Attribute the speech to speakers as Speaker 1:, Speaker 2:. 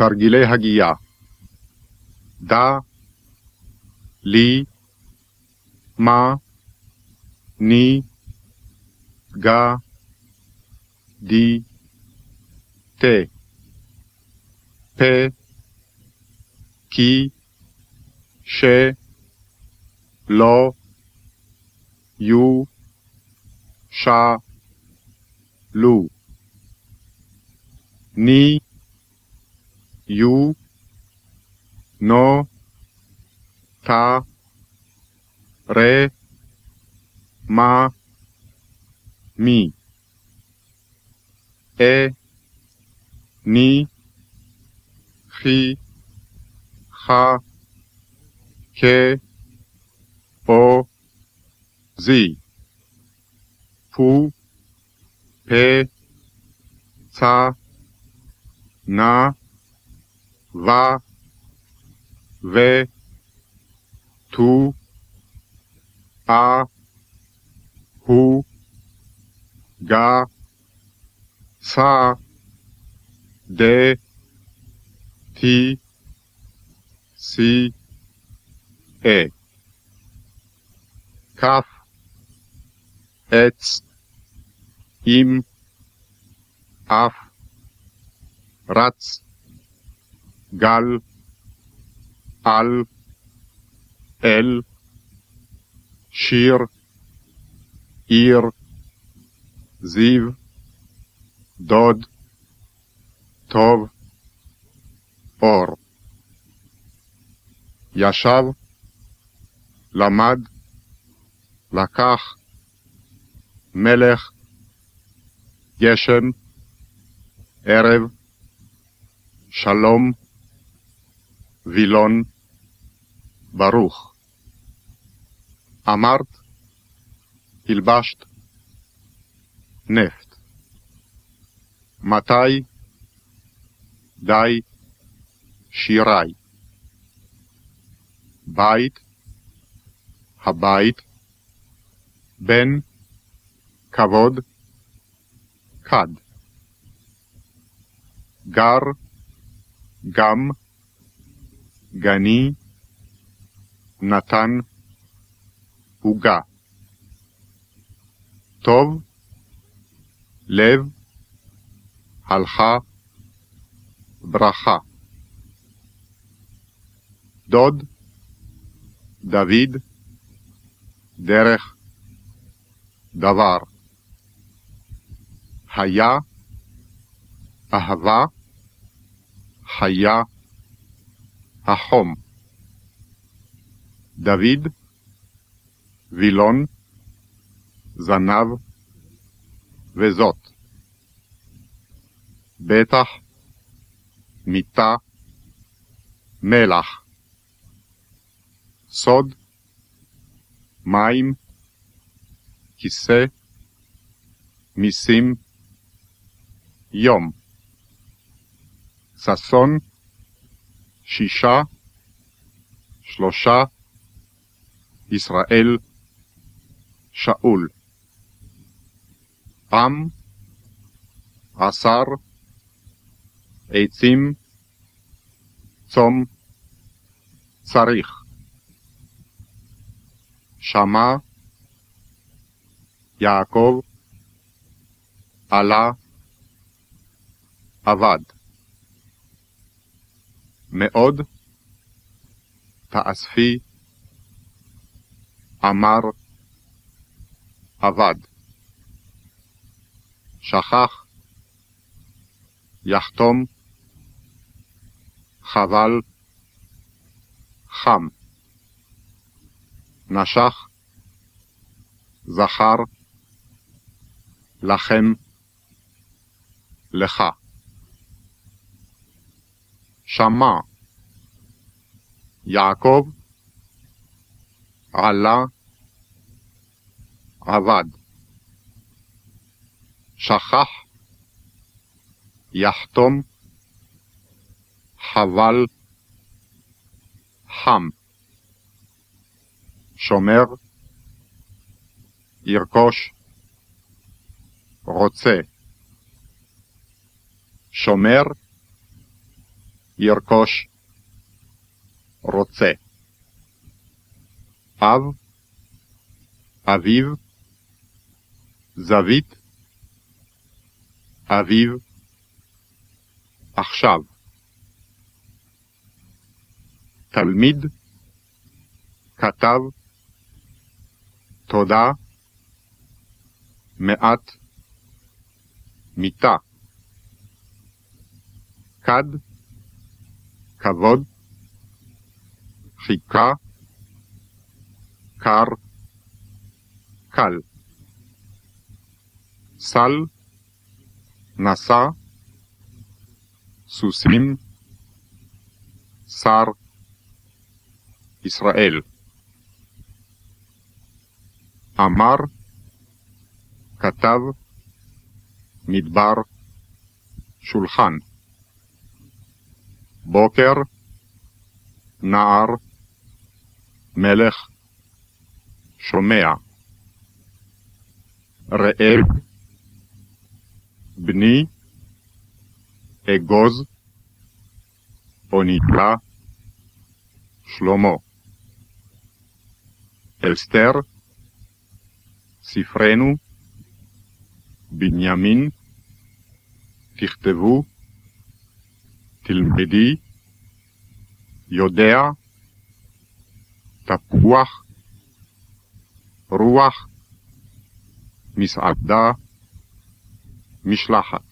Speaker 1: תרגילי הגייה דע, לי, מה, ני, גה, די, תה, פה, כי, ש, לא, יו, שה, לו. ני, you no ta re ma mi. E ni hi ha ke o zi. Pu pe ta na wa, we, tu, a, hu, ga, sa, de, ti, si, e. Kaf, etz, im, af, ratz, גל, על, אל, שיר, עיר, זיו, דוד, טוב, אור. ישב, למד, לקח, מלך, גשם, ערב, שלום, וילון, ברוך. אמרת, הלבשת, נפט. מתי, די, שירי. בית, הבית, בן, כבוד, כד. גר, גם, גני, נתן, עוגה. טוב, לב, הלכה, ברכה. דוד, דוד, דרך, דבר. היה, אהבה, חיה, החום. דוד, וילון, זנב, וזאת. בטח, מיטה, מלח. סוד, מים, כיסא, מיסים, יום. ששון, שישה, שלושה, ישראל, שאול. עם, עשר, עצים, צום, צריך. שמע, יעקב, עלה, עבד. מאוד, תאספי, אמר, עבד. שכח, יחתום, חבל, חם. נשך, זכר, לכם, לך. שמע, יעקב, עלה, עבד. שכח, יחתום, חבל, חם. שומר, ירכוש, רוצה. שומר, ירכוש, רוצה. אב, אביב, זווית, אביב, עכשיו. תלמיד, כתב, תודה, מעט, מיטה. כד, כבוד, חיכה, קר, קל. סל, נסע, סוסים, שר, ישראל. אמר, כתב, מדבר, שולחן. בוקר, נער, מלך, שומע. ראה, בני, אגוז, אוניטה, שלמה. אסתר, ספרנו, בנימין, תכתבו, תלמדי, יודע, תפוח, רוח, מסעדה, משלחת.